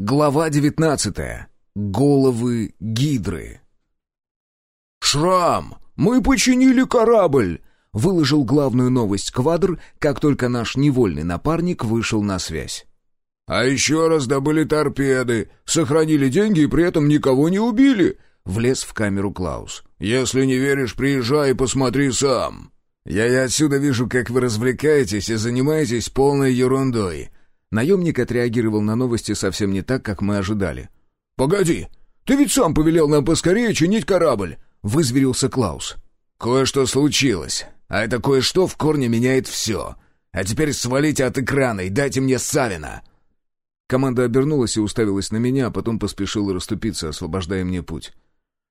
Глава девятнадцатая. Головы гидры. «Шрам! Мы починили корабль!» — выложил главную новость Квадр, как только наш невольный напарник вышел на связь. «А еще раз добыли торпеды, сохранили деньги и при этом никого не убили!» — влез в камеру Клаус. «Если не веришь, приезжай и посмотри сам!» «Я и отсюда вижу, как вы развлекаетесь и занимаетесь полной ерундой», Наемник отреагировал на новости совсем не так, как мы ожидали. «Погоди, ты ведь сам повелел нам поскорее чинить корабль!» — вызверился Клаус. «Кое-что случилось, а это кое-что в корне меняет все. А теперь свалите от экрана и дайте мне Савина!» Команда обернулась и уставилась на меня, а потом поспешила расступиться, освобождая мне путь.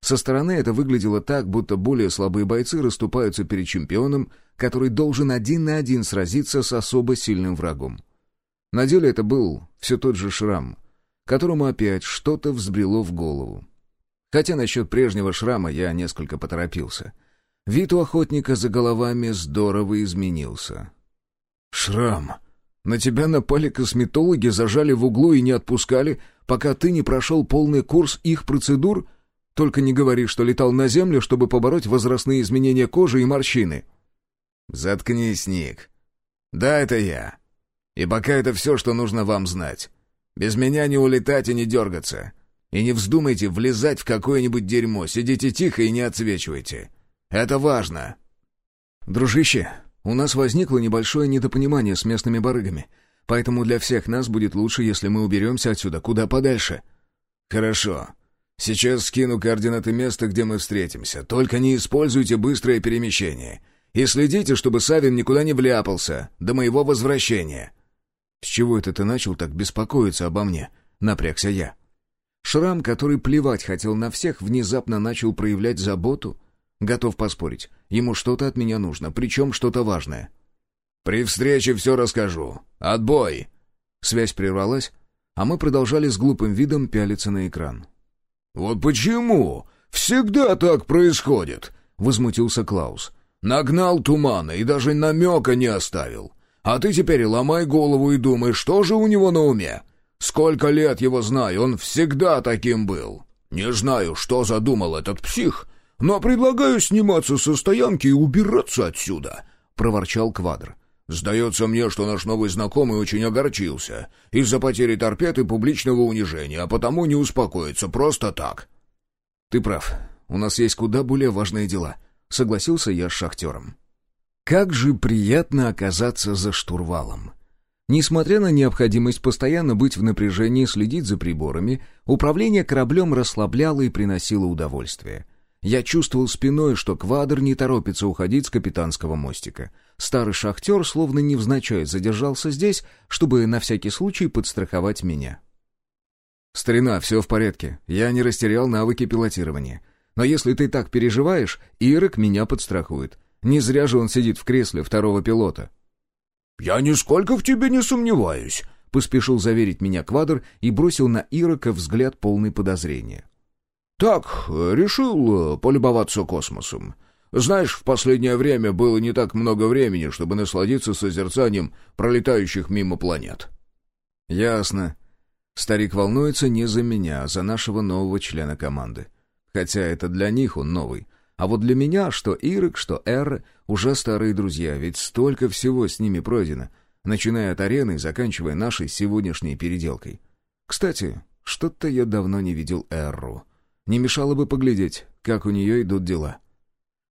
Со стороны это выглядело так, будто более слабые бойцы расступаются перед чемпионом, который должен один на один сразиться с особо сильным врагом. На деле это был все тот же шрам, которому опять что-то взбрело в голову. Хотя насчет прежнего шрама я несколько поторопился. Вид у охотника за головами здорово изменился. «Шрам, на тебя напали косметологи, зажали в углу и не отпускали, пока ты не прошел полный курс их процедур? Только не говори, что летал на землю, чтобы побороть возрастные изменения кожи и морщины». «Заткнись, Ник. Да, это я. И пока это все, что нужно вам знать. Без меня не улетать и не дергаться. И не вздумайте влезать в какое-нибудь дерьмо, сидите тихо и не отсвечивайте. Это важно. Дружище, у нас возникло небольшое недопонимание с местными барыгами, поэтому для всех нас будет лучше, если мы уберемся отсюда куда подальше. Хорошо. Сейчас скину координаты места, где мы встретимся. Только не используйте быстрое перемещение. И следите, чтобы Савин никуда не вляпался до моего возвращения. «С чего это ты начал так беспокоиться обо мне?» — напрягся я. Шрам, который плевать хотел на всех, внезапно начал проявлять заботу. Готов поспорить. Ему что-то от меня нужно, причем что-то важное. «При встрече все расскажу. Отбой!» Связь прервалась, а мы продолжали с глупым видом пялиться на экран. «Вот почему? Всегда так происходит!» — возмутился Клаус. «Нагнал тумана и даже намека не оставил. А ты теперь ломай голову и думай, что же у него на уме? Сколько лет его знаю, он всегда таким был. Не знаю, что задумал этот псих, но предлагаю сниматься со стоянки и убираться отсюда», — проворчал Квадр. «Сдается мне, что наш новый знакомый очень огорчился из-за потери торпед и публичного унижения, а потому не успокоится просто так». «Ты прав. У нас есть куда более важные дела», — согласился я с шахтером. Как же приятно оказаться за штурвалом. Несмотря на необходимость постоянно быть в напряжении, следить за приборами, управление кораблем расслабляло и приносило удовольствие. Я чувствовал спиной, что квадр не торопится уходить с капитанского мостика. Старый шахтер словно невзначай задержался здесь, чтобы на всякий случай подстраховать меня. «Старина, все в порядке. Я не растерял навыки пилотирования. Но если ты так переживаешь, Ирок меня подстрахует. Не зря же он сидит в кресле второго пилота. «Я нисколько в тебе не сомневаюсь», — поспешил заверить меня Квадр и бросил на Ирока взгляд полный подозрения. «Так, решил э, полюбоваться космосом. Знаешь, в последнее время было не так много времени, чтобы насладиться созерцанием пролетающих мимо планет». «Ясно. Старик волнуется не за меня, а за нашего нового члена команды. Хотя это для них он новый, а вот для меня, что Ирок, что Эр, уже старые друзья, ведь столько всего с ними пройдено, начиная от арены и заканчивая нашей сегодняшней переделкой. Кстати, что-то я давно не видел Эрру. Не мешало бы поглядеть, как у нее идут дела.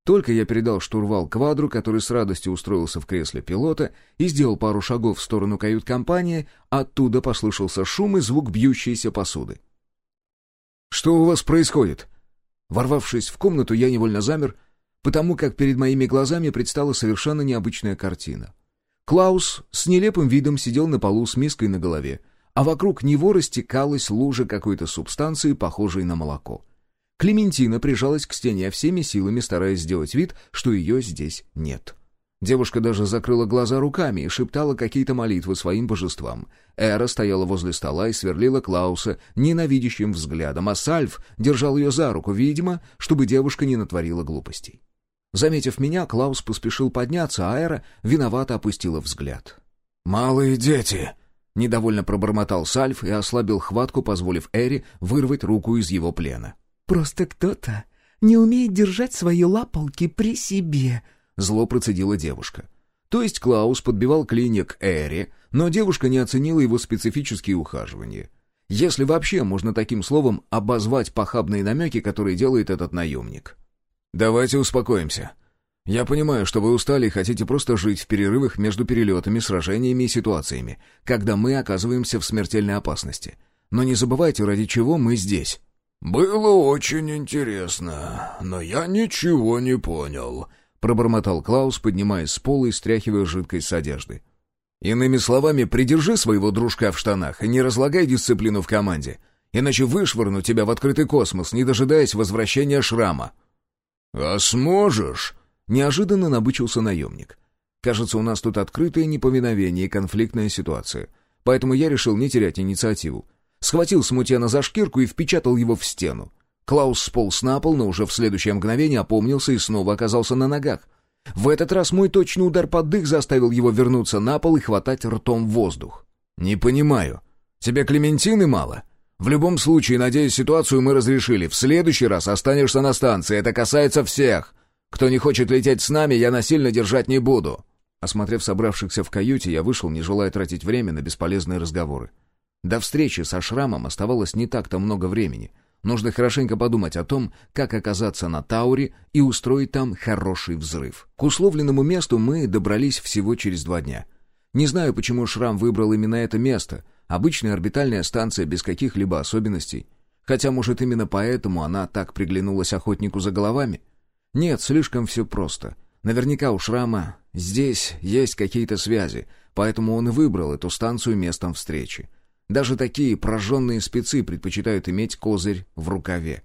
Только я передал штурвал квадру, который с радостью устроился в кресле пилота и сделал пару шагов в сторону кают-компании, оттуда послышался шум и звук бьющейся посуды. «Что у вас происходит?» Ворвавшись в комнату, я невольно замер, потому как перед моими глазами предстала совершенно необычная картина. Клаус с нелепым видом сидел на полу с миской на голове, а вокруг него растекалась лужа какой-то субстанции, похожей на молоко. Клементина прижалась к стене всеми силами, стараясь сделать вид, что ее здесь нет. Девушка даже закрыла глаза руками и шептала какие-то молитвы своим божествам. Эра стояла возле стола и сверлила Клауса ненавидящим взглядом, а Сальв держал ее за руку, видимо, чтобы девушка не натворила глупостей. Заметив меня, Клаус поспешил подняться, а Эра виновато опустила взгляд. «Малые дети!» Недовольно пробормотал Сальф и ослабил хватку, позволив Эри вырвать руку из его плена. «Просто кто-то не умеет держать свои лапалки при себе», — зло процедила девушка. То есть Клаус подбивал клинья Эри, но девушка не оценила его специфические ухаживания. Если вообще можно таким словом обозвать похабные намеки, которые делает этот наемник. «Давайте успокоимся. Я понимаю, что вы устали и хотите просто жить в перерывах между перелетами, сражениями и ситуациями, когда мы оказываемся в смертельной опасности. Но не забывайте, ради чего мы здесь». «Было очень интересно, но я ничего не понял», — пробормотал Клаус, поднимаясь с пола и стряхивая жидкость с одежды. «Иными словами, придержи своего дружка в штанах и не разлагай дисциплину в команде, иначе вышвырну тебя в открытый космос, не дожидаясь возвращения шрама». «А сможешь?» Неожиданно набычился наемник. Кажется, у нас тут открытое неповиновение и конфликтная ситуация. Поэтому я решил не терять инициативу. Схватил смутьяна за шкирку и впечатал его в стену. Клаус сполз на пол, но уже в следующее мгновение опомнился и снова оказался на ногах. В этот раз мой точный удар под дых заставил его вернуться на пол и хватать ртом воздух. «Не понимаю. Тебе Клементины мало? В любом случае, надеюсь, ситуацию мы разрешили. В следующий раз останешься на станции. Это касается всех. Кто не хочет лететь с нами, я насильно держать не буду». Осмотрев собравшихся в каюте, я вышел, не желая тратить время на бесполезные разговоры. До встречи со Шрамом оставалось не так-то много времени. Нужно хорошенько подумать о том, как оказаться на Тауре и устроить там хороший взрыв. К условленному месту мы добрались всего через два дня. Не знаю, почему Шрам выбрал именно это место. Обычная орбитальная станция без каких-либо особенностей. Хотя, может, именно поэтому она так приглянулась охотнику за головами. Нет, слишком все просто. Наверняка у Шрама здесь есть какие-то связи, поэтому он и выбрал эту станцию местом встречи. Даже такие прожженные спецы предпочитают иметь козырь в рукаве.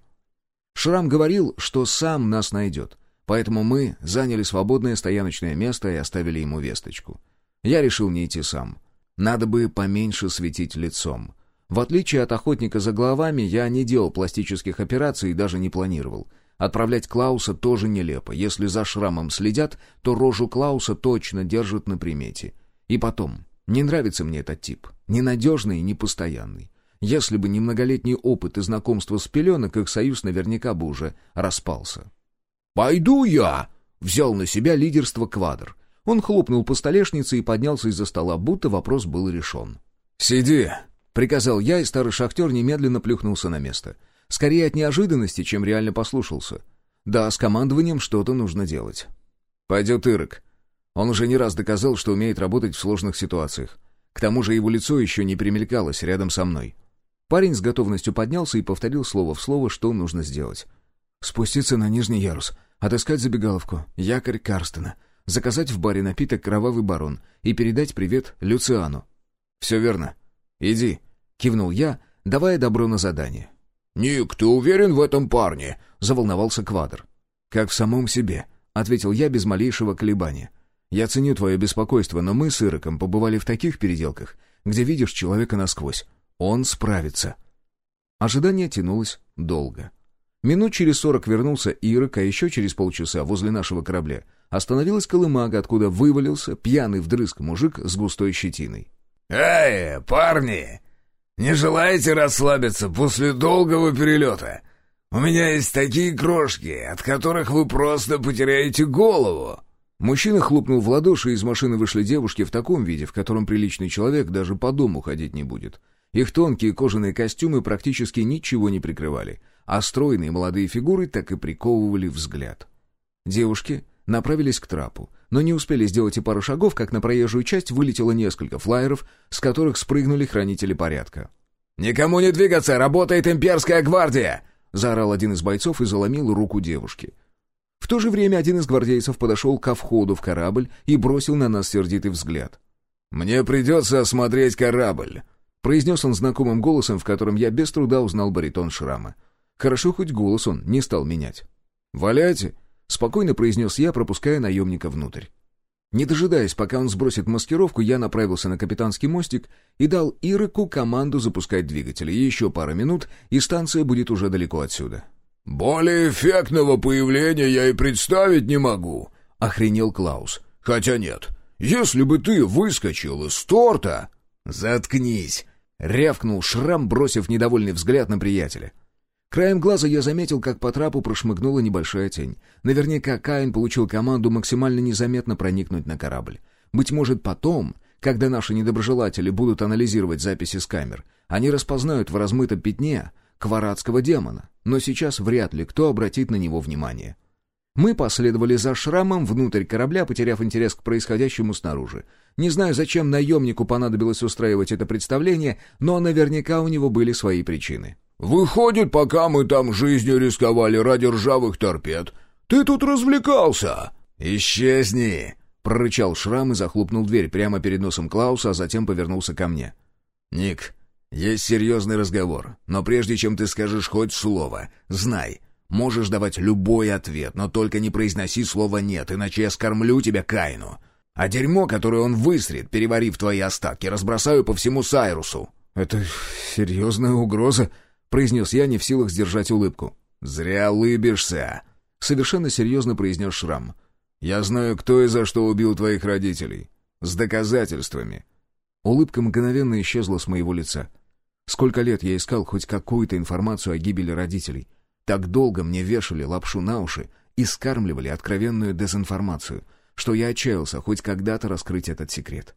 Шрам говорил, что сам нас найдет, поэтому мы заняли свободное стояночное место и оставили ему весточку. Я решил не идти сам. Надо бы поменьше светить лицом. В отличие от охотника за головами, я не делал пластических операций и даже не планировал — Отправлять Клауса тоже нелепо. Если за шрамом следят, то рожу Клауса точно держат на примете. И потом, не нравится мне этот тип. Ненадежный и непостоянный. Если бы не многолетний опыт и знакомство с пеленок, их союз наверняка бы уже распался. «Пойду я!» — взял на себя лидерство Квадр. Он хлопнул по столешнице и поднялся из-за стола, будто вопрос был решен. «Сиди!» — приказал я, и старый шахтер немедленно плюхнулся на место — Скорее от неожиданности, чем реально послушался. Да, с командованием что-то нужно делать. Пойдет Ирок. Он уже не раз доказал, что умеет работать в сложных ситуациях. К тому же его лицо еще не примелькалось рядом со мной. Парень с готовностью поднялся и повторил слово в слово, что нужно сделать. Спуститься на нижний ярус, отыскать забегаловку, якорь Карстена, заказать в баре напиток «Кровавый барон» и передать привет Люциану. «Все верно. Иди», — кивнул я, давая добро на задание. «Ник, ты уверен в этом парне?» — заволновался Квадр. «Как в самом себе», — ответил я без малейшего колебания. «Я ценю твое беспокойство, но мы с Ироком побывали в таких переделках, где видишь человека насквозь. Он справится». Ожидание тянулось долго. Минут через сорок вернулся Ирок, а еще через полчаса возле нашего корабля остановилась колымага, откуда вывалился пьяный вдрызг мужик с густой щетиной. «Эй, парни! Не желаете расслабиться после долгого перелета? У меня есть такие крошки, от которых вы просто потеряете голову». Мужчина хлопнул в ладоши, и из машины вышли девушки в таком виде, в котором приличный человек даже по дому ходить не будет. Их тонкие кожаные костюмы практически ничего не прикрывали, а стройные молодые фигуры так и приковывали взгляд. Девушки направились к трапу, но не успели сделать и пару шагов, как на проезжую часть вылетело несколько флайеров, с которых спрыгнули хранители порядка. «Никому не двигаться! Работает имперская гвардия!» — заорал один из бойцов и заломил руку девушки. В то же время один из гвардейцев подошел ко входу в корабль и бросил на нас сердитый взгляд. «Мне придется осмотреть корабль», — произнес он знакомым голосом, в котором я без труда узнал баритон Шрама. Хорошо, хоть голос он не стал менять. «Валяйте!» Спокойно произнес я, пропуская наемника внутрь. Не дожидаясь, пока он сбросит маскировку, я направился на капитанский мостик и дал Ироку команду запускать двигатели. Еще пара минут, и станция будет уже далеко отсюда. «Более эффектного появления я и представить не могу», — охренел Клаус. «Хотя нет, если бы ты выскочил из торта...» «Заткнись!» — рявкнул Шрам, бросив недовольный взгляд на приятеля. Краем глаза я заметил, как по трапу прошмыгнула небольшая тень. Наверняка Каин получил команду максимально незаметно проникнуть на корабль. Быть может, потом, когда наши недоброжелатели будут анализировать записи с камер, они распознают в размытом пятне кварадского демона, но сейчас вряд ли кто обратит на него внимание. Мы последовали за шрамом внутрь корабля, потеряв интерес к происходящему снаружи. Не знаю, зачем наемнику понадобилось устраивать это представление, но наверняка у него были свои причины. «Выходит, пока мы там жизнью рисковали ради ржавых торпед, ты тут развлекался!» «Исчезни!» — прорычал Шрам и захлопнул дверь прямо перед носом Клауса, а затем повернулся ко мне. «Ник, есть серьезный разговор, но прежде чем ты скажешь хоть слово, знай, можешь давать любой ответ, но только не произноси слово «нет», иначе я скормлю тебя Каину. А дерьмо, которое он выстрит, переварив твои остатки, разбросаю по всему Сайрусу». «Это серьезная угроза», — произнес я, не в силах сдержать улыбку. «Зря улыбишься», — совершенно серьезно произнес Шрам. «Я знаю, кто и за что убил твоих родителей. С доказательствами». Улыбка мгновенно исчезла с моего лица. Сколько лет я искал хоть какую-то информацию о гибели родителей. Так долго мне вешали лапшу на уши и скармливали откровенную дезинформацию, что я отчаялся хоть когда-то раскрыть этот секрет.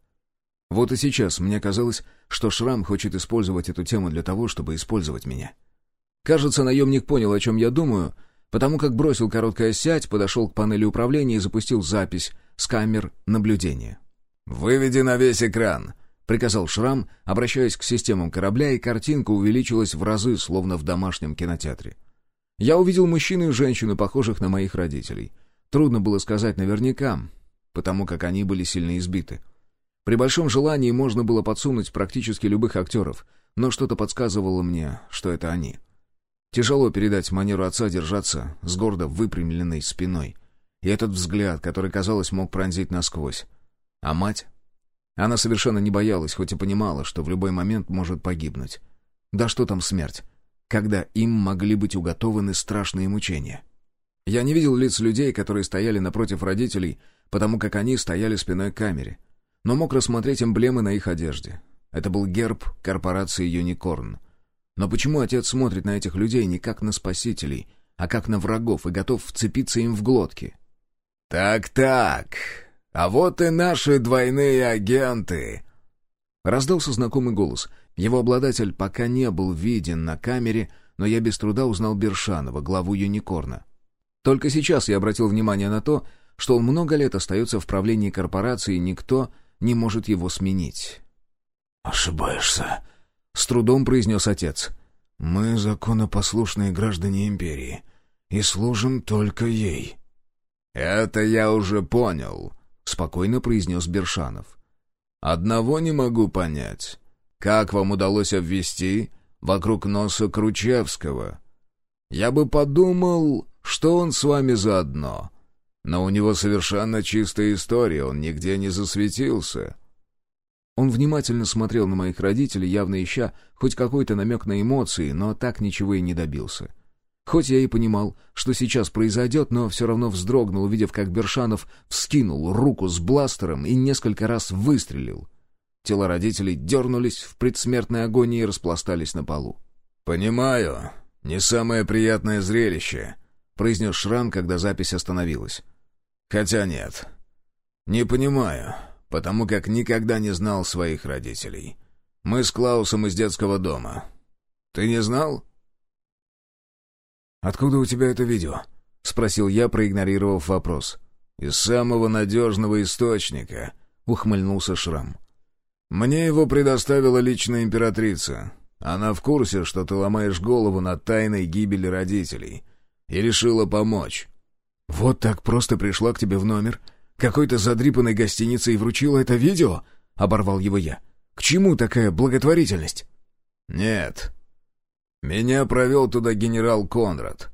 Вот и сейчас мне казалось, что Шрам хочет использовать эту тему для того, чтобы использовать меня. Кажется, наемник понял, о чем я думаю, потому как бросил короткое сядь, подошел к панели управления и запустил запись с камер наблюдения. «Выведи на весь экран», — приказал Шрам, обращаясь к системам корабля, и картинка увеличилась в разы, словно в домашнем кинотеатре. Я увидел мужчину и женщину, похожих на моих родителей. Трудно было сказать наверняка, потому как они были сильно избиты. При большом желании можно было подсунуть практически любых актеров, но что-то подсказывало мне, что это они. Тяжело передать манеру отца держаться с гордо выпрямленной спиной. И этот взгляд, который, казалось, мог пронзить насквозь. А мать? Она совершенно не боялась, хоть и понимала, что в любой момент может погибнуть. Да что там смерть, когда им могли быть уготованы страшные мучения. Я не видел лиц людей, которые стояли напротив родителей, потому как они стояли спиной к камере, но мог рассмотреть эмблемы на их одежде. Это был герб корпорации «Юникорн». Но почему отец смотрит на этих людей не как на спасителей, а как на врагов и готов вцепиться им в глотки? «Так-так, а вот и наши двойные агенты!» Раздался знакомый голос. Его обладатель пока не был виден на камере, но я без труда узнал Бершанова, главу Юникорна. Только сейчас я обратил внимание на то, что он много лет остается в правлении корпорации, и никто не может его сменить. «Ошибаешься», — с трудом произнес отец. «Мы законопослушные граждане империи и служим только ей». «Это я уже понял», — спокойно произнес Бершанов. «Одного не могу понять. Как вам удалось обвести вокруг носа Кручевского? Я бы подумал, что он с вами заодно. Но у него совершенно чистая история, он нигде не засветился». Он внимательно смотрел на моих родителей, явно ища хоть какой-то намек на эмоции, но так ничего и не добился. Хоть я и понимал, что сейчас произойдет, но все равно вздрогнул, увидев, как Бершанов вскинул руку с бластером и несколько раз выстрелил. Тела родителей дернулись в предсмертной агонии и распластались на полу. «Понимаю, не самое приятное зрелище», — произнес Шрам, когда запись остановилась. «Хотя нет, не понимаю, потому как никогда не знал своих родителей. Мы с Клаусом из детского дома. Ты не знал?» «Откуда у тебя это видео?» — спросил я, проигнорировав вопрос. «Из самого надежного источника», — ухмыльнулся Шрам. «Мне его предоставила личная императрица. Она в курсе, что ты ломаешь голову над тайной гибели родителей, и решила помочь». «Вот так просто пришла к тебе в номер, какой-то задрипанной гостиницы и вручила это видео?» — оборвал его я. «К чему такая благотворительность?» «Нет, меня провел туда генерал Конрад.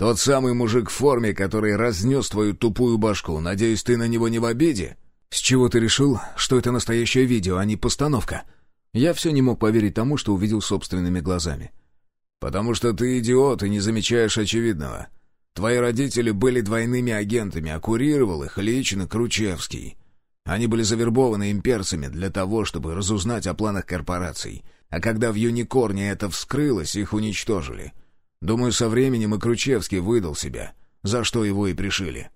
Тот самый мужик в форме, который разнес твою тупую башку. Надеюсь, ты на него не в обиде?» «С чего ты решил, что это настоящее видео, а не постановка?» Я все не мог поверить тому, что увидел собственными глазами. «Потому что ты идиот и не замечаешь очевидного. Твои родители были двойными агентами, а курировал их лично Кручевский. Они были завербованы имперцами для того, чтобы разузнать о планах корпораций. А когда в Юникорне это вскрылось, их уничтожили. Думаю, со временем и Кручевский выдал себя, за что его и пришили.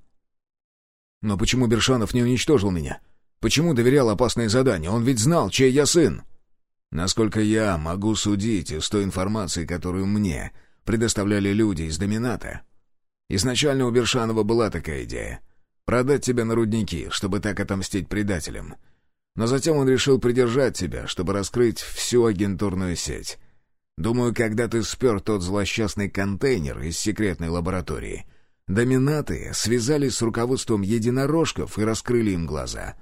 Но почему Бершанов не уничтожил меня? Почему доверял опасные задания? Он ведь знал, чей я сын. Насколько я могу судить из той информации, которую мне предоставляли люди из Домината, изначально у Бершанова была такая идея — продать тебя на рудники, чтобы так отомстить предателям. Но затем он решил придержать тебя, чтобы раскрыть всю агентурную сеть. Думаю, когда ты спер тот злосчастный контейнер из секретной лаборатории, доминаты связались с руководством единорожков и раскрыли им глаза.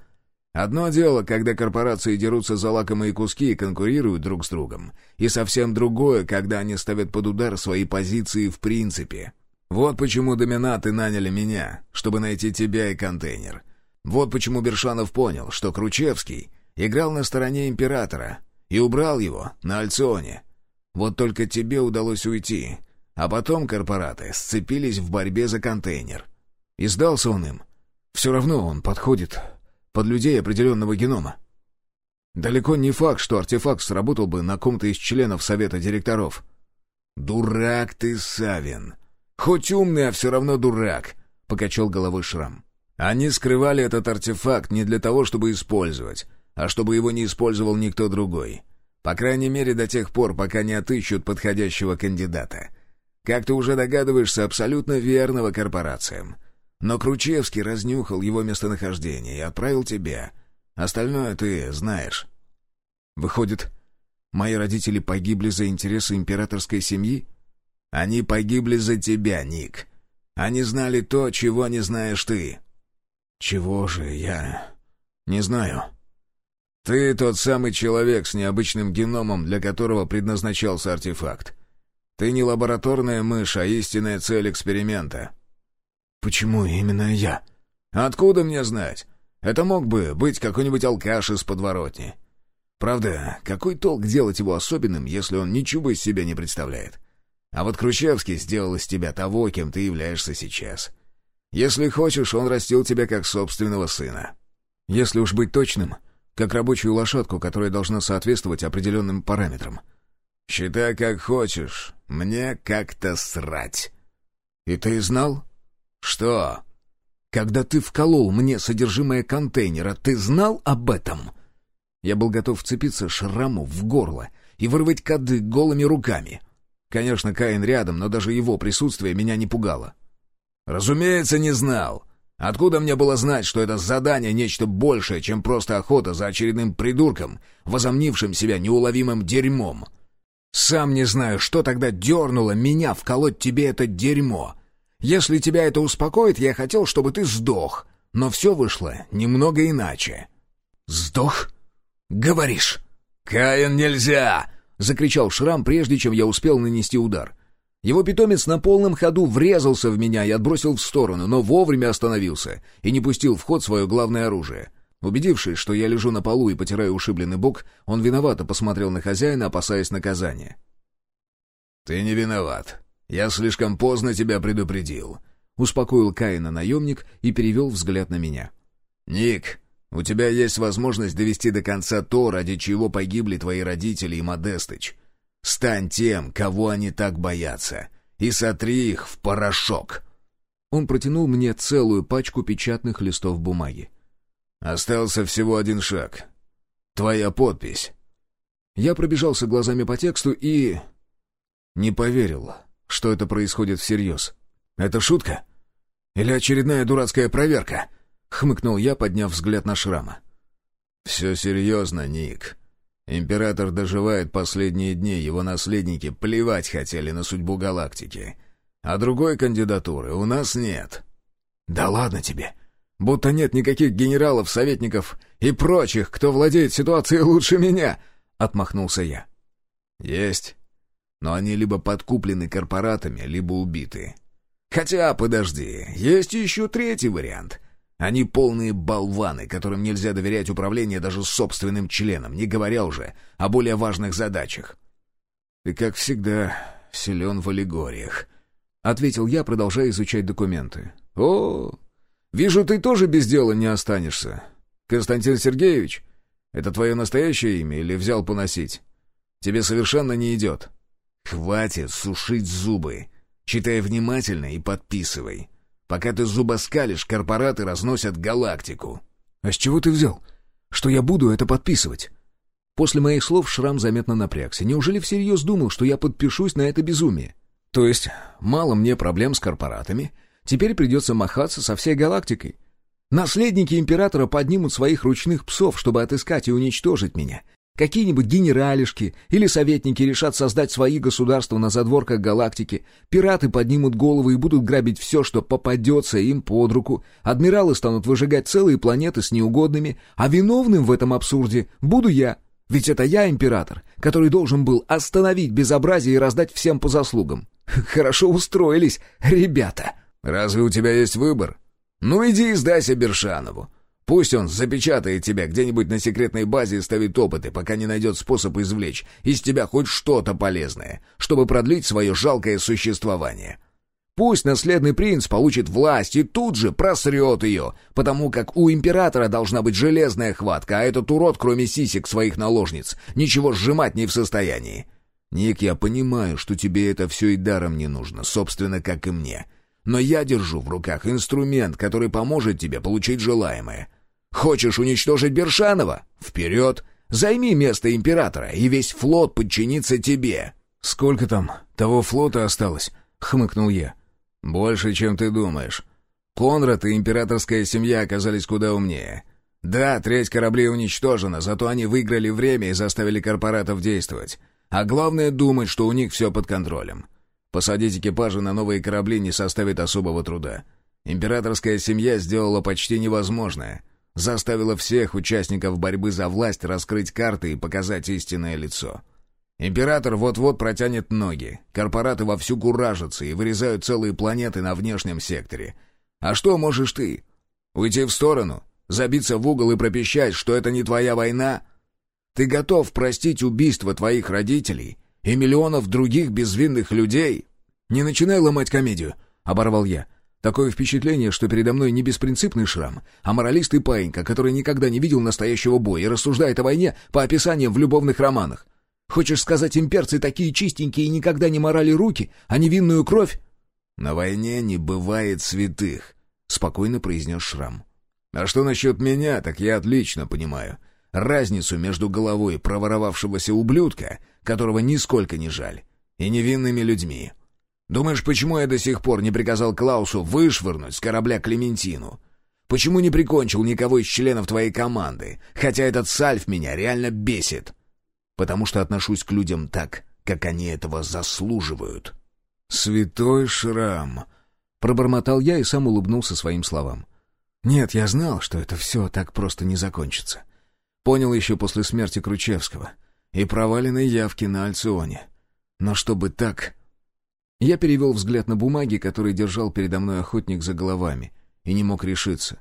Одно дело, когда корпорации дерутся за лакомые куски и конкурируют друг с другом, и совсем другое, когда они ставят под удар свои позиции в принципе. Вот почему доминаты наняли меня, чтобы найти тебя и контейнер. Вот почему Бершанов понял, что Кручевский играл на стороне императора и убрал его на Альционе. Вот только тебе удалось уйти, а потом корпораты сцепились в борьбе за контейнер. И сдался он им. Все равно он подходит под людей определенного генома. Далеко не факт, что артефакт сработал бы на ком-то из членов совета директоров. «Дурак ты, Савин! Хоть умный, а все равно дурак!» — покачал головой Шрам. «Они скрывали этот артефакт не для того, чтобы использовать, а чтобы его не использовал никто другой. По крайней мере, до тех пор, пока не отыщут подходящего кандидата. Как ты уже догадываешься, абсолютно верного корпорациям. Но Кручевский разнюхал его местонахождение и отправил тебя. Остальное ты знаешь. Выходит, мои родители погибли за интересы императорской семьи? Они погибли за тебя, Ник. Они знали то, чего не знаешь ты. Чего же я... не знаю. Ты тот самый человек с необычным геномом, для которого предназначался артефакт. Ты не лабораторная мышь, а истинная цель эксперимента. «Почему именно я?» «Откуда мне знать? Это мог бы быть какой-нибудь алкаш из подворотни. Правда, какой толк делать его особенным, если он ничего из себя не представляет? А вот Кручевский сделал из тебя того, кем ты являешься сейчас. Если хочешь, он растил тебя как собственного сына». «Если уж быть точным, как рабочую лошадку, которая должна соответствовать определенным параметрам». «Считай, как хочешь. Мне как-то срать». «И ты знал?» «Что?» «Когда ты вколол мне содержимое контейнера, ты знал об этом?» Я был готов вцепиться шраму в горло и вырвать кадык голыми руками. Конечно, Каин рядом, но даже его присутствие меня не пугало. «Разумеется, не знал. Откуда мне было знать, что это задание нечто большее, чем просто охота за очередным придурком, возомнившим себя неуловимым дерьмом? Сам не знаю, что тогда дернуло меня вколоть тебе это дерьмо. Если тебя это успокоит, я хотел, чтобы ты сдох. Но все вышло немного иначе». «Сдох? Говоришь?» «Каин нельзя!» — закричал Шрам, прежде чем я успел нанести удар. Его питомец на полном ходу врезался в меня и отбросил в сторону, но вовремя остановился и не пустил в ход свое главное оружие. Убедившись, что я лежу на полу и потираю ушибленный бок, он виновато посмотрел на хозяина, опасаясь наказания. «Ты не виноват. «Я слишком поздно тебя предупредил», — успокоил Каина наемник и перевел взгляд на меня. «Ник, у тебя есть возможность довести до конца то, ради чего погибли твои родители и Модестыч. Стань тем, кого они так боятся, и сотри их в порошок». Он протянул мне целую пачку печатных листов бумаги. «Остался всего один шаг. Твоя подпись». Я пробежался глазами по тексту и... не поверил что это происходит всерьез. «Это шутка? Или очередная дурацкая проверка?» — хмыкнул я, подняв взгляд на шрама. «Все серьезно, Ник. Император доживает последние дни, его наследники плевать хотели на судьбу галактики. А другой кандидатуры у нас нет». «Да ладно тебе. Будто нет никаких генералов, советников и прочих, кто владеет ситуацией лучше меня», — отмахнулся я. «Есть но они либо подкуплены корпоратами, либо убиты. Хотя, подожди, есть еще третий вариант. Они полные болваны, которым нельзя доверять управление даже собственным членам, не говоря уже о более важных задачах. «Ты, как всегда, силен в аллегориях», — ответил я, продолжая изучать документы. «О, вижу, ты тоже без дела не останешься. Константин Сергеевич? Это твое настоящее имя или взял поносить? Тебе совершенно не идет». «Хватит сушить зубы. Читай внимательно и подписывай. Пока ты зубоскалишь, корпораты разносят галактику». «А с чего ты взял? Что я буду это подписывать?» После моих слов Шрам заметно напрягся. Неужели всерьез думал, что я подпишусь на это безумие? То есть, мало мне проблем с корпоратами, теперь придется махаться со всей галактикой. Наследники императора поднимут своих ручных псов, чтобы отыскать и уничтожить меня. Какие-нибудь генералишки или советники решат создать свои государства на задворках галактики, пираты поднимут головы и будут грабить все, что попадется им под руку, адмиралы станут выжигать целые планеты с неугодными, а виновным в этом абсурде буду я. Ведь это я император, который должен был остановить безобразие и раздать всем по заслугам. Хорошо устроились, ребята. Разве у тебя есть выбор? Ну иди и сдайся Бершанову. Пусть он запечатает тебя где-нибудь на секретной базе и ставит опыты, пока не найдет способ извлечь из тебя хоть что-то полезное, чтобы продлить свое жалкое существование. Пусть наследный принц получит власть и тут же просрет ее, потому как у императора должна быть железная хватка, а этот урод, кроме сисек своих наложниц, ничего сжимать не в состоянии. Ник, я понимаю, что тебе это все и даром не нужно, собственно, как и мне. Но я держу в руках инструмент, который поможет тебе получить желаемое. Хочешь уничтожить Бершанова? Вперед! Займи место императора, и весь флот подчинится тебе!» «Сколько там того флота осталось?» — хмыкнул я. «Больше, чем ты думаешь. Конрад и императорская семья оказались куда умнее. Да, треть кораблей уничтожена, зато они выиграли время и заставили корпоратов действовать. А главное — думать, что у них все под контролем. Посадить экипажи на новые корабли не составит особого труда. Императорская семья сделала почти невозможное — заставила всех участников борьбы за власть раскрыть карты и показать истинное лицо. Император вот-вот протянет ноги, корпораты вовсю куражатся и вырезают целые планеты на внешнем секторе. А что можешь ты? Уйти в сторону? Забиться в угол и пропищать, что это не твоя война? Ты готов простить убийство твоих родителей и миллионов других безвинных людей? «Не начинай ломать комедию», — оборвал я. Такое впечатление, что передо мной не беспринципный шрам, а моралист и паинька, который никогда не видел настоящего боя и рассуждает о войне по описаниям в любовных романах. Хочешь сказать, имперцы такие чистенькие и никогда не морали руки, а невинную кровь? «На войне не бывает святых», — спокойно произнес Шрам. «А что насчет меня, так я отлично понимаю. Разницу между головой проворовавшегося ублюдка, которого нисколько не жаль, и невинными людьми». Думаешь, почему я до сих пор не приказал Клаусу вышвырнуть с корабля Клементину? Почему не прикончил никого из членов твоей команды, хотя этот Сальф меня реально бесит? Потому что отношусь к людям так, как они этого заслуживают. «Святой Шрам!» — пробормотал я и сам улыбнулся своим словам. «Нет, я знал, что это все так просто не закончится. Понял еще после смерти Кручевского и проваленной явки на Альционе. Но чтобы так, я перевел взгляд на бумаги, которые держал передо мной охотник за головами, и не мог решиться.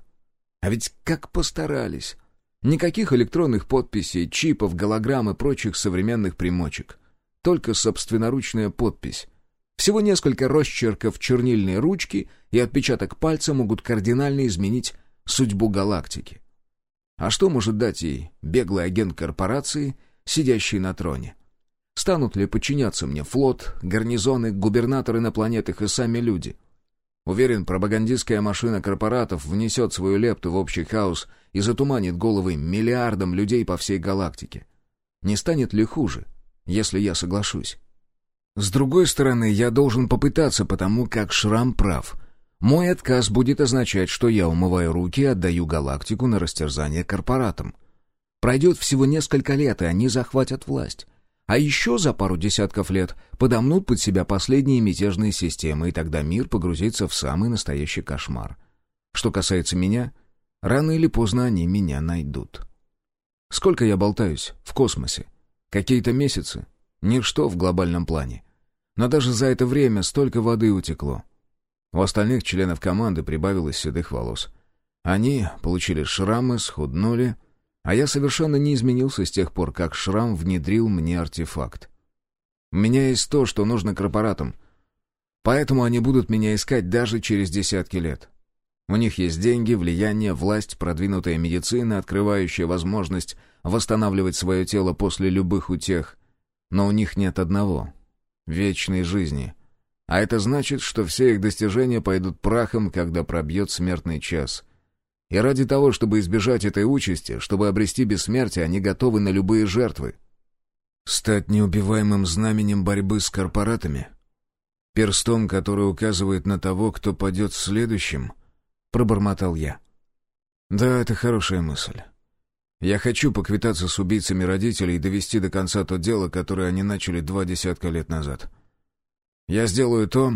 А ведь как постарались. Никаких электронных подписей, чипов, голограмм и прочих современных примочек. Только собственноручная подпись. Всего несколько росчерков чернильной ручки и отпечаток пальца могут кардинально изменить судьбу галактики. А что может дать ей беглый агент корпорации, сидящий на троне? Станут ли подчиняться мне флот, гарнизоны, губернаторы на планетах и сами люди? Уверен, пропагандистская машина корпоратов внесет свою лепту в общий хаос и затуманит головы миллиардам людей по всей галактике. Не станет ли хуже, если я соглашусь? С другой стороны, я должен попытаться, потому как Шрам прав. Мой отказ будет означать, что я умываю руки и отдаю галактику на растерзание корпоратам. Пройдет всего несколько лет, и они захватят власть. А еще за пару десятков лет подомнут под себя последние мятежные системы, и тогда мир погрузится в самый настоящий кошмар. Что касается меня, рано или поздно они меня найдут. Сколько я болтаюсь в космосе? Какие-то месяцы? Ничто в глобальном плане. Но даже за это время столько воды утекло. У остальных членов команды прибавилось седых волос. Они получили шрамы, схуднули — а я совершенно не изменился с тех пор, как Шрам внедрил мне артефакт. У меня есть то, что нужно корпоратам. Поэтому они будут меня искать даже через десятки лет. У них есть деньги, влияние, власть, продвинутая медицина, открывающая возможность восстанавливать свое тело после любых утех. Но у них нет одного — вечной жизни. А это значит, что все их достижения пойдут прахом, когда пробьет смертный час. И ради того, чтобы избежать этой участи, чтобы обрести бессмертие, они готовы на любые жертвы. Стать неубиваемым знаменем борьбы с корпоратами? Перстом, который указывает на того, кто падет следующим? Пробормотал я. Да, это хорошая мысль. Я хочу поквитаться с убийцами родителей и довести до конца то дело, которое они начали два десятка лет назад. Я сделаю то,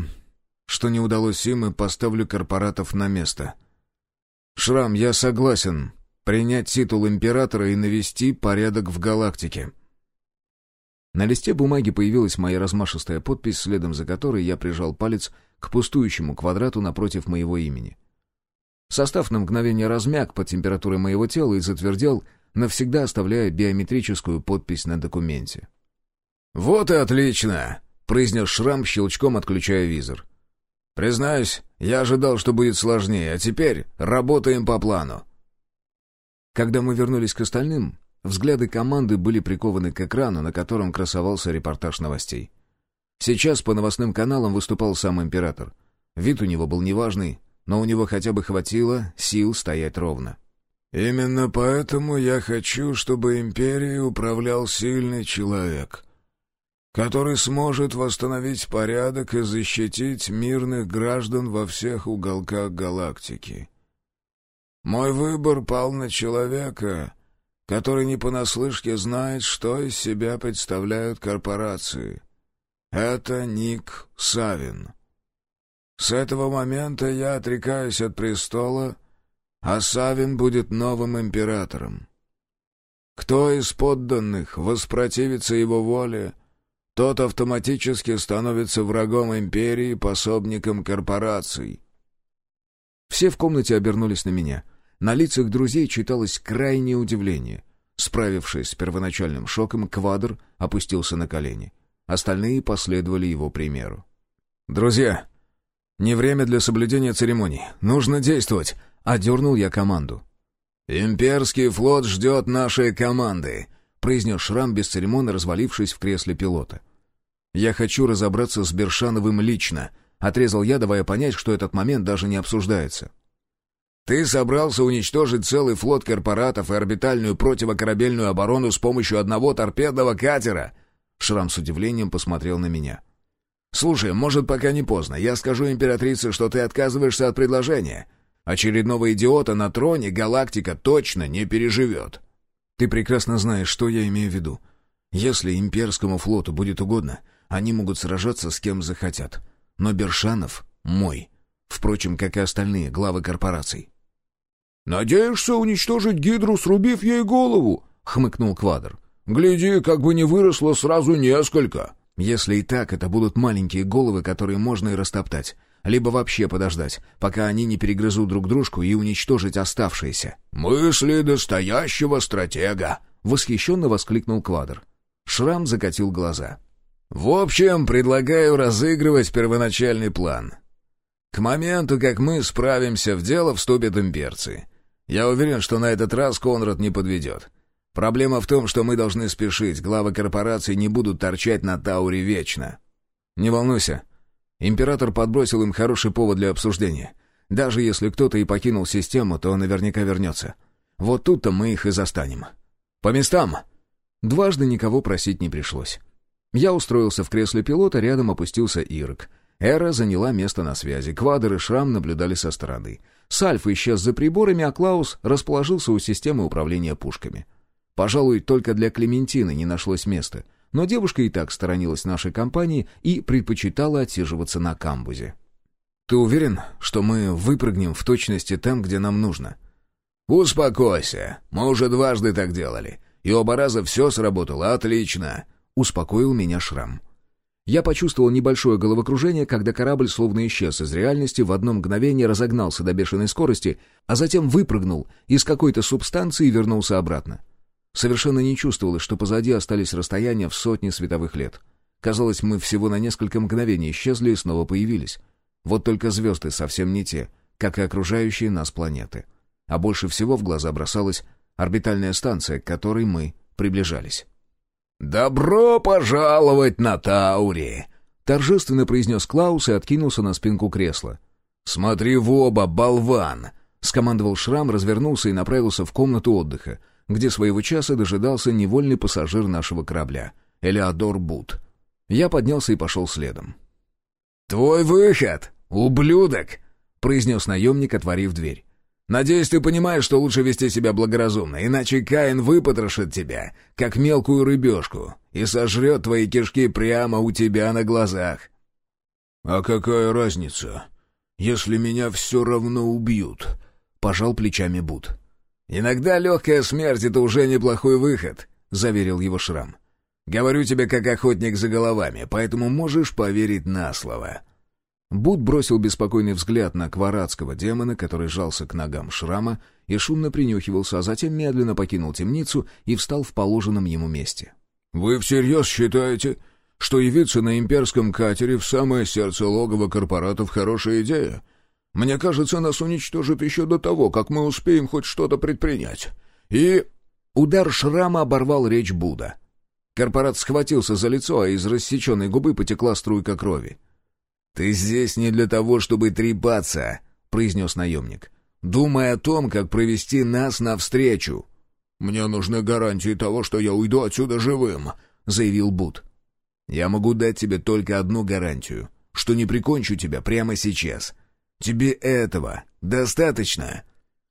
что не удалось им, и поставлю корпоратов на место. Шрам, я согласен принять титул императора и навести порядок в галактике. На листе бумаги появилась моя размашистая подпись, следом за которой я прижал палец к пустующему квадрату напротив моего имени. Состав на мгновение размяк под температурой моего тела и затвердел, навсегда оставляя биометрическую подпись на документе. «Вот и отлично!» — произнес Шрам, щелчком отключая визор. «Признаюсь, я ожидал, что будет сложнее, а теперь работаем по плану». Когда мы вернулись к остальным, Взгляды команды были прикованы к экрану, на котором красовался репортаж новостей. Сейчас по новостным каналам выступал сам император. Вид у него был неважный, но у него хотя бы хватило сил стоять ровно. «Именно поэтому я хочу, чтобы империей управлял сильный человек, который сможет восстановить порядок и защитить мирных граждан во всех уголках галактики. Мой выбор пал на человека, который не понаслышке знает, что из себя представляют корпорации. Это Ник Савин. С этого момента я отрекаюсь от престола, а Савин будет новым императором. Кто из подданных воспротивится его воле, тот автоматически становится врагом империи, пособником корпораций. Все в комнате обернулись на меня — на лицах друзей читалось крайнее удивление. Справившись с первоначальным шоком, Квадр опустился на колени. Остальные последовали его примеру. «Друзья, не время для соблюдения церемоний. Нужно действовать!» — одернул я команду. «Имперский флот ждет нашей команды», — произнес Шрам бесцеремонно, развалившись в кресле пилота. «Я хочу разобраться с Бершановым лично», — отрезал я, давая понять, что этот момент даже не обсуждается. Ты собрался уничтожить целый флот корпоратов и орбитальную противокорабельную оборону с помощью одного торпедного катера?» Шрам с удивлением посмотрел на меня. «Слушай, может, пока не поздно. Я скажу императрице, что ты отказываешься от предложения. Очередного идиота на троне галактика точно не переживет». «Ты прекрасно знаешь, что я имею в виду. Если имперскому флоту будет угодно, они могут сражаться с кем захотят. Но Бершанов мой. Впрочем, как и остальные главы корпораций». «Надеешься уничтожить Гидру, срубив ей голову?» — хмыкнул Квадр. «Гляди, как бы не выросло сразу несколько». «Если и так, это будут маленькие головы, которые можно и растоптать. Либо вообще подождать, пока они не перегрызут друг дружку и уничтожить оставшиеся». «Мысли настоящего стратега!» — восхищенно воскликнул Квадр. Шрам закатил глаза. «В общем, предлагаю разыгрывать первоначальный план. К моменту, как мы справимся, в дело вступят имперцы. Я уверен, что на этот раз Конрад не подведет. Проблема в том, что мы должны спешить, главы корпораций не будут торчать на Тауре вечно. Не волнуйся. Император подбросил им хороший повод для обсуждения. Даже если кто-то и покинул систему, то наверняка вернется. Вот тут-то мы их и застанем. По местам! Дважды никого просить не пришлось. Я устроился в кресле пилота, рядом опустился Ирок. Эра заняла место на связи, Квадр и Шрам наблюдали со стороны. Сальф исчез за приборами, а Клаус расположился у системы управления пушками. Пожалуй, только для Клементины не нашлось места, но девушка и так сторонилась нашей компании и предпочитала отсиживаться на камбузе. «Ты уверен, что мы выпрыгнем в точности там, где нам нужно?» «Успокойся, мы уже дважды так делали, и оба раза все сработало отлично», — успокоил меня Шрам. Я почувствовал небольшое головокружение, когда корабль словно исчез из реальности, в одно мгновение разогнался до бешеной скорости, а затем выпрыгнул из какой-то субстанции и вернулся обратно. Совершенно не чувствовалось, что позади остались расстояния в сотни световых лет. Казалось, мы всего на несколько мгновений исчезли и снова появились. Вот только звезды совсем не те, как и окружающие нас планеты. А больше всего в глаза бросалась орбитальная станция, к которой мы приближались. «Добро пожаловать на Таури!» — торжественно произнес Клаус и откинулся на спинку кресла. «Смотри в оба, болван!» — скомандовал Шрам, развернулся и направился в комнату отдыха, где своего часа дожидался невольный пассажир нашего корабля, Элеодор Бут. Я поднялся и пошел следом. «Твой выход, ублюдок!» — произнес наемник, отворив дверь. «Надеюсь, ты понимаешь, что лучше вести себя благоразумно, иначе Каин выпотрошит тебя, как мелкую рыбешку, и сожрет твои кишки прямо у тебя на глазах». «А какая разница, если меня все равно убьют?» — пожал плечами Буд. «Иногда легкая смерть — это уже неплохой выход», — заверил его Шрам. «Говорю тебе как охотник за головами, поэтому можешь поверить на слово». Буд бросил беспокойный взгляд на кварадского демона, который жался к ногам шрама и шумно принюхивался, а затем медленно покинул темницу и встал в положенном ему месте. «Вы всерьез считаете, что явиться на имперском катере в самое сердце логова корпоратов — хорошая идея? Мне кажется, нас уничтожат еще до того, как мы успеем хоть что-то предпринять. И...» Удар шрама оборвал речь Буда. Корпорат схватился за лицо, а из рассеченной губы потекла струйка крови. «Ты здесь не для того, чтобы трепаться», — произнес наемник. «Думай о том, как провести нас навстречу». «Мне нужны гарантии того, что я уйду отсюда живым», — заявил Бут. «Я могу дать тебе только одну гарантию, что не прикончу тебя прямо сейчас. Тебе этого достаточно?»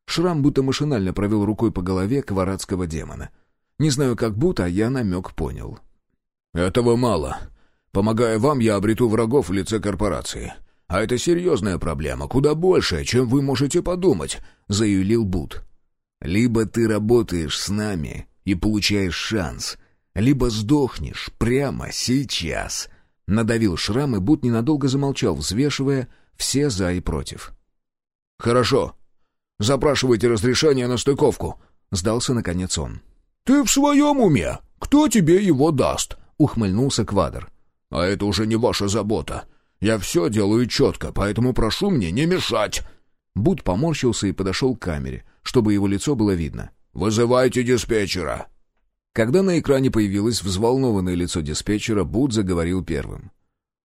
Шрам будто машинально провел рукой по голове кварадского демона. Не знаю, как Бут, а я намек понял. «Этого мало. Помогая вам, я обрету врагов в лице корпорации. А это серьезная проблема, куда большая, чем вы можете подумать», — заявил Бут. «Либо ты работаешь с нами и получаешь шанс, либо сдохнешь прямо сейчас», — надавил Шрам, и Бут ненадолго замолчал, взвешивая все «за» и «против». «Хорошо. Запрашивайте разрешение на стыковку», — сдался наконец он. «Ты в своем уме? Кто тебе его даст?» — ухмыльнулся Квадр. А это уже не ваша забота. Я все делаю четко, поэтому прошу мне не мешать». Буд поморщился и подошел к камере, чтобы его лицо было видно. «Вызывайте диспетчера». Когда на экране появилось взволнованное лицо диспетчера, Буд заговорил первым.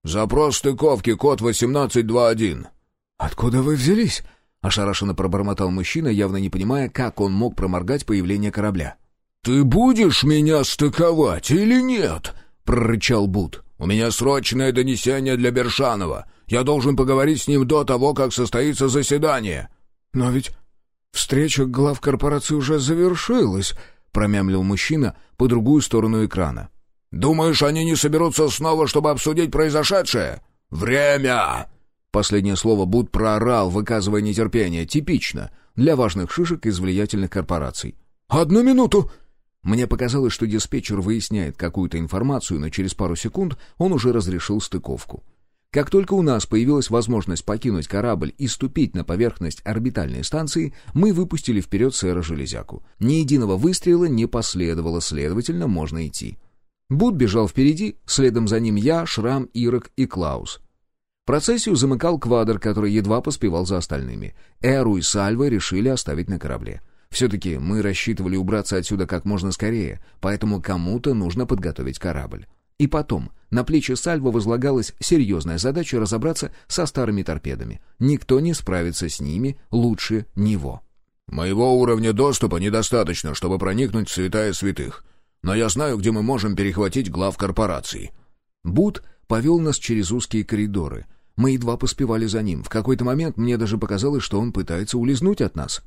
«Запрос стыковки, код 1821». «Откуда вы взялись?» — ошарашенно пробормотал мужчина, явно не понимая, как он мог проморгать появление корабля. «Ты будешь меня стыковать или нет?» — прорычал Буд. У меня срочное донесение для Бершанова. Я должен поговорить с ним до того, как состоится заседание». «Но ведь встреча глав корпорации уже завершилась», — промямлил мужчина по другую сторону экрана. «Думаешь, они не соберутся снова, чтобы обсудить произошедшее? Время!» Последнее слово Буд проорал, выказывая нетерпение. Типично для важных шишек из влиятельных корпораций. «Одну минуту!» Мне показалось, что диспетчер выясняет какую-то информацию, но через пару секунд он уже разрешил стыковку. Как только у нас появилась возможность покинуть корабль и ступить на поверхность орбитальной станции, мы выпустили вперед сэра Железяку. Ни единого выстрела не последовало, следовательно, можно идти. Буд бежал впереди, следом за ним я, Шрам, Ирок и Клаус. Процессию замыкал Квадр, который едва поспевал за остальными. Эру и Сальва решили оставить на корабле. Все-таки мы рассчитывали убраться отсюда как можно скорее, поэтому кому-то нужно подготовить корабль. И потом, на плечи Сальва возлагалась серьезная задача разобраться со старыми торпедами. Никто не справится с ними лучше него. «Моего уровня доступа недостаточно, чтобы проникнуть в святая святых. Но я знаю, где мы можем перехватить глав корпораций». Бут повел нас через узкие коридоры. Мы едва поспевали за ним. В какой-то момент мне даже показалось, что он пытается улизнуть от нас.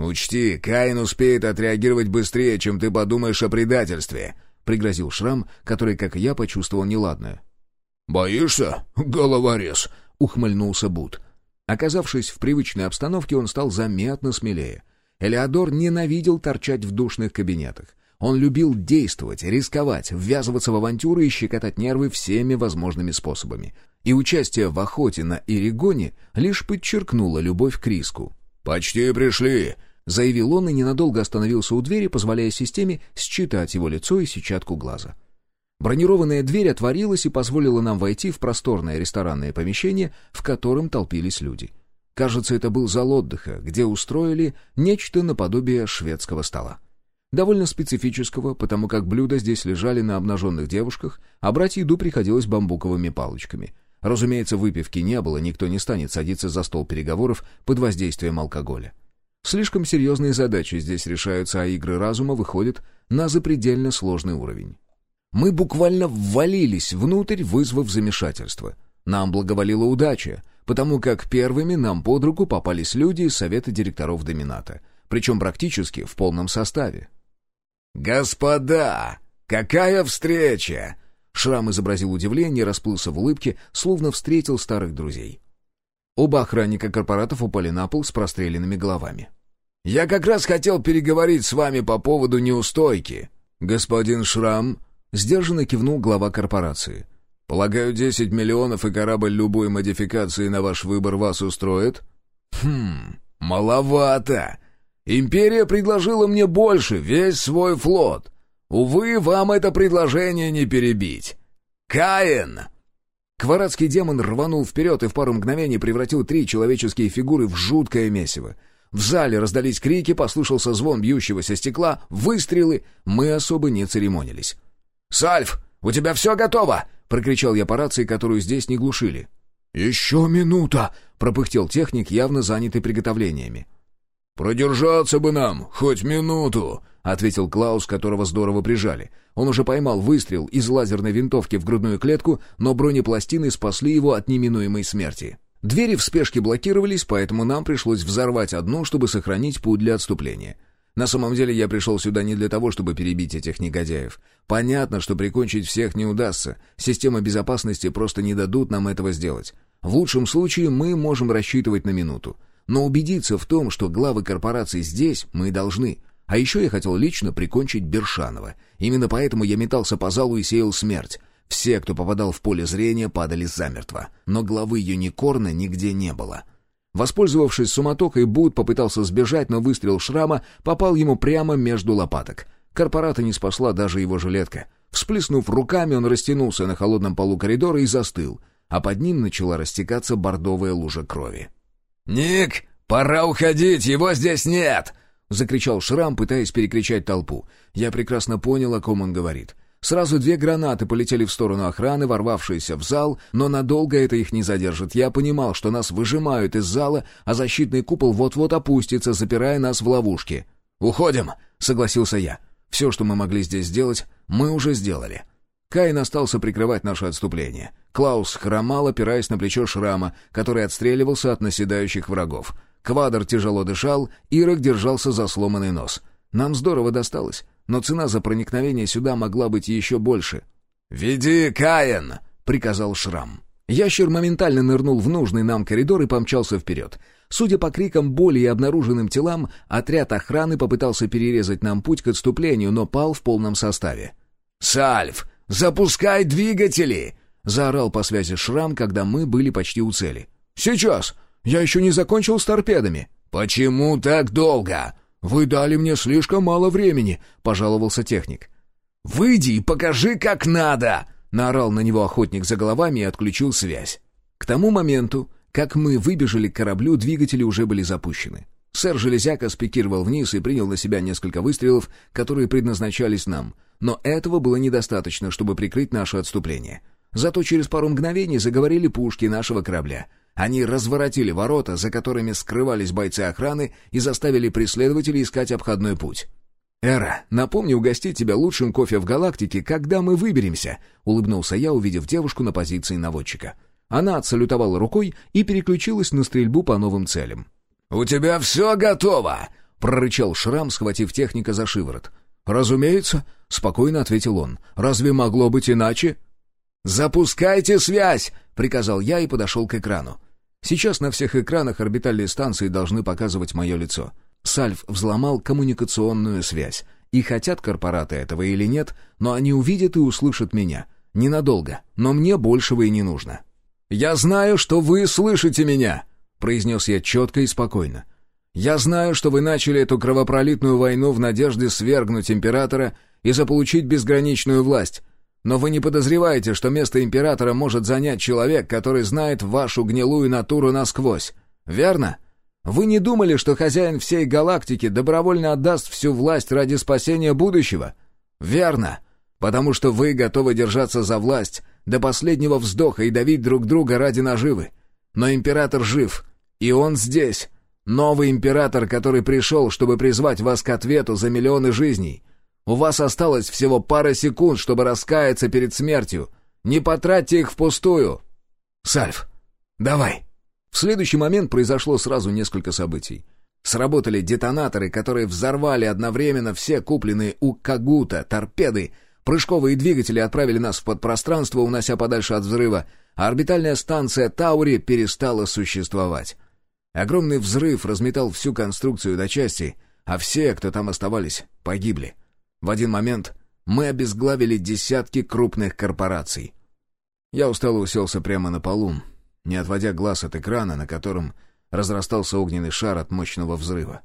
«Учти, Каин успеет отреагировать быстрее, чем ты подумаешь о предательстве», — пригрозил Шрам, который, как и я, почувствовал неладное. «Боишься, головорез?» — ухмыльнулся Бут. Оказавшись в привычной обстановке, он стал заметно смелее. Элеодор ненавидел торчать в душных кабинетах. Он любил действовать, рисковать, ввязываться в авантюры и щекотать нервы всеми возможными способами. И участие в охоте на Иригоне лишь подчеркнуло любовь к риску. «Почти пришли», — заявил он и ненадолго остановился у двери, позволяя системе считать его лицо и сетчатку глаза. Бронированная дверь отворилась и позволила нам войти в просторное ресторанное помещение, в котором толпились люди. Кажется, это был зал отдыха, где устроили нечто наподобие шведского стола. Довольно специфического, потому как блюда здесь лежали на обнаженных девушках, а брать еду приходилось бамбуковыми палочками. Разумеется, выпивки не было, никто не станет садиться за стол переговоров под воздействием алкоголя. Слишком серьезные задачи здесь решаются, а игры разума выходят на запредельно сложный уровень. Мы буквально ввалились внутрь, вызвав замешательство. Нам благоволила удача, потому как первыми нам под руку попались люди из совета директоров Домината, причем практически в полном составе. «Господа, какая встреча!» Шрам изобразил удивление, расплылся в улыбке, словно встретил старых друзей. Оба охранника корпоратов упали на пол с простреленными головами. «Я как раз хотел переговорить с вами по поводу неустойки». «Господин Шрам», — сдержанно кивнул глава корпорации. «Полагаю, десять миллионов и корабль любой модификации на ваш выбор вас устроит?» «Хм, маловато. Империя предложила мне больше, весь свой флот. Увы, вам это предложение не перебить. Каин!» Кварадский демон рванул вперед и в пару мгновений превратил три человеческие фигуры в жуткое месиво. В зале раздались крики, послышался звон бьющегося стекла, выстрелы. Мы особо не церемонились. «Сальф, у тебя все готово!» — прокричал я по рации, которую здесь не глушили. «Еще минута!» — пропыхтел техник, явно занятый приготовлениями. «Продержаться бы нам, хоть минуту!» — ответил Клаус, которого здорово прижали. Он уже поймал выстрел из лазерной винтовки в грудную клетку, но бронепластины спасли его от неминуемой смерти. Двери в спешке блокировались, поэтому нам пришлось взорвать одну, чтобы сохранить путь для отступления. На самом деле я пришел сюда не для того, чтобы перебить этих негодяев. Понятно, что прикончить всех не удастся. Система безопасности просто не дадут нам этого сделать. В лучшем случае мы можем рассчитывать на минуту. Но убедиться в том, что главы корпораций здесь, мы должны. А еще я хотел лично прикончить Бершанова. Именно поэтому я метался по залу и сеял смерть. Все, кто попадал в поле зрения, падали замертво. Но главы Юникорна нигде не было. Воспользовавшись суматохой, Буд попытался сбежать, но выстрел шрама попал ему прямо между лопаток. Корпората не спасла даже его жилетка. Всплеснув руками, он растянулся на холодном полу коридора и застыл, а под ним начала растекаться бордовая лужа крови. «Ник, пора уходить, его здесь нет!» — закричал Шрам, пытаясь перекричать толпу. Я прекрасно понял, о ком он говорит. Сразу две гранаты полетели в сторону охраны, ворвавшиеся в зал, но надолго это их не задержит. Я понимал, что нас выжимают из зала, а защитный купол вот-вот опустится, запирая нас в ловушке. «Уходим!» — согласился я. «Все, что мы могли здесь сделать, мы уже сделали». Каин остался прикрывать наше отступление. Клаус хромал, опираясь на плечо Шрама, который отстреливался от наседающих врагов. Квадр тяжело дышал, Ирок держался за сломанный нос. Нам здорово досталось, но цена за проникновение сюда могла быть еще больше. «Веди, Каин!» — приказал Шрам. Ящер моментально нырнул в нужный нам коридор и помчался вперед. Судя по крикам боли и обнаруженным телам, отряд охраны попытался перерезать нам путь к отступлению, но пал в полном составе. «Сальф, запускай двигатели!» — заорал по связи Шрам, когда мы были почти у цели. «Сейчас! Я еще не закончил с торпедами!» «Почему так долго?» «Вы дали мне слишком мало времени», — пожаловался техник. «Выйди и покажи, как надо!» — наорал на него охотник за головами и отключил связь. К тому моменту, как мы выбежали к кораблю, двигатели уже были запущены. Сэр Железяка спикировал вниз и принял на себя несколько выстрелов, которые предназначались нам. Но этого было недостаточно, чтобы прикрыть наше отступление. Зато через пару мгновений заговорили пушки нашего корабля. Они разворотили ворота, за которыми скрывались бойцы охраны, и заставили преследователей искать обходной путь. «Эра, напомни угостить тебя лучшим кофе в галактике, когда мы выберемся», — улыбнулся я, увидев девушку на позиции наводчика. Она отсалютовала рукой и переключилась на стрельбу по новым целям. «У тебя все готово!» — прорычал Шрам, схватив техника за шиворот. «Разумеется», — спокойно ответил он. «Разве могло быть иначе?» «Запускайте связь!» — приказал я и подошел к экрану. Сейчас на всех экранах орбитальные станции должны показывать мое лицо. Сальв взломал коммуникационную связь. И хотят корпораты этого или нет, но они увидят и услышат меня. Ненадолго, но мне большего и не нужно. «Я знаю, что вы слышите меня!» — произнес я четко и спокойно. «Я знаю, что вы начали эту кровопролитную войну в надежде свергнуть императора и заполучить безграничную власть. Но вы не подозреваете, что место императора может занять человек, который знает вашу гнилую натуру насквозь. Верно? Вы не думали, что хозяин всей галактики добровольно отдаст всю власть ради спасения будущего? Верно. Потому что вы готовы держаться за власть до последнего вздоха и давить друг друга ради наживы. Но император жив, и он здесь. Новый император, который пришел, чтобы призвать вас к ответу за миллионы жизней. У вас осталось всего пара секунд, чтобы раскаяться перед смертью. Не потратьте их впустую. Сальф, давай. В следующий момент произошло сразу несколько событий. Сработали детонаторы, которые взорвали одновременно все купленные у Кагута торпеды, прыжковые двигатели отправили нас в подпространство, унося подальше от взрыва, а орбитальная станция Таури перестала существовать. Огромный взрыв разметал всю конструкцию до части, а все, кто там оставались, погибли. В один момент мы обезглавили десятки крупных корпораций. Я устало уселся прямо на полу, не отводя глаз от экрана, на котором разрастался огненный шар от мощного взрыва.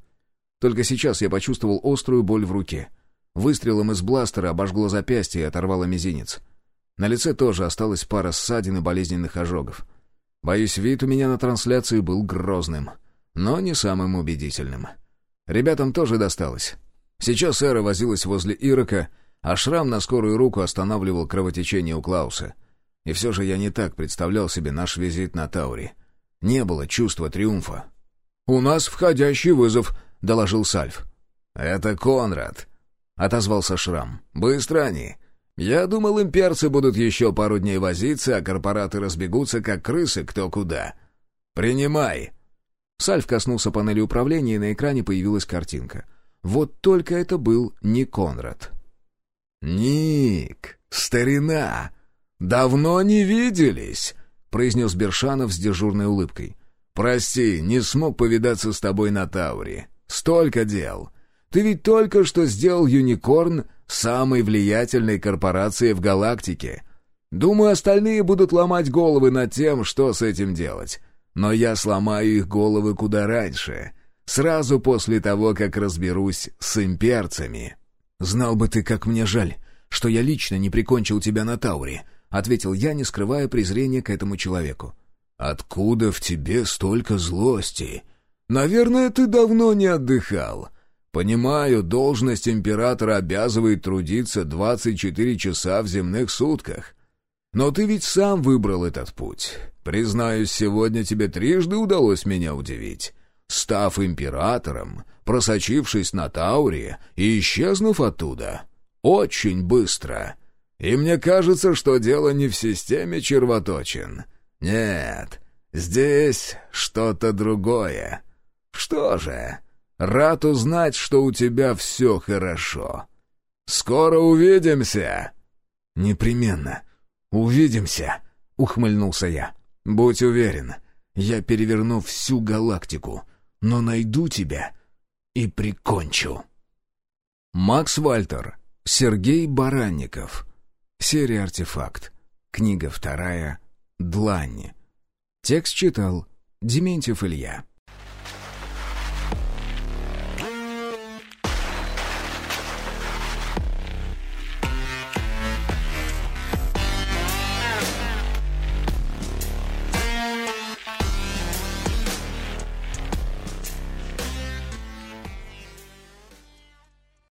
Только сейчас я почувствовал острую боль в руке. Выстрелом из бластера обожгло запястье и оторвало мизинец. На лице тоже осталась пара ссадин и болезненных ожогов. Боюсь, вид у меня на трансляции был грозным, но не самым убедительным. Ребятам тоже досталось. Сейчас Эра возилась возле Ирока, а шрам на скорую руку останавливал кровотечение у Клауса. И все же я не так представлял себе наш визит на Таури. Не было чувства триумфа. «У нас входящий вызов», — доложил Сальф. «Это Конрад», — отозвался Шрам. «Быстро они. Я думал, имперцы будут еще пару дней возиться, а корпораты разбегутся, как крысы, кто куда. Принимай!» Сальф коснулся панели управления, и на экране появилась картинка. Вот только это был не Конрад. «Ник, старина, давно не виделись!» — произнес Бершанов с дежурной улыбкой. «Прости, не смог повидаться с тобой на Тауре. Столько дел. Ты ведь только что сделал Юникорн самой влиятельной корпорацией в галактике. Думаю, остальные будут ломать головы над тем, что с этим делать. Но я сломаю их головы куда раньше. Сразу после того, как разберусь с имперцами. «Знал бы ты, как мне жаль, что я лично не прикончил тебя на Тауре», — ответил я, не скрывая презрения к этому человеку. «Откуда в тебе столько злости? Наверное, ты давно не отдыхал. Понимаю, должность императора обязывает трудиться 24 часа в земных сутках. Но ты ведь сам выбрал этот путь. Признаюсь, сегодня тебе трижды удалось меня удивить став императором, просочившись на Тауре и исчезнув оттуда. Очень быстро. И мне кажется, что дело не в системе червоточин. Нет, здесь что-то другое. Что же, рад узнать, что у тебя все хорошо. Скоро увидимся. Непременно. Увидимся, ухмыльнулся я. Будь уверен, я переверну всю галактику — но найду тебя и прикончу. Макс Вальтер, Сергей Баранников. Серия «Артефакт». Книга вторая. «Длань». Текст читал Дементьев Илья.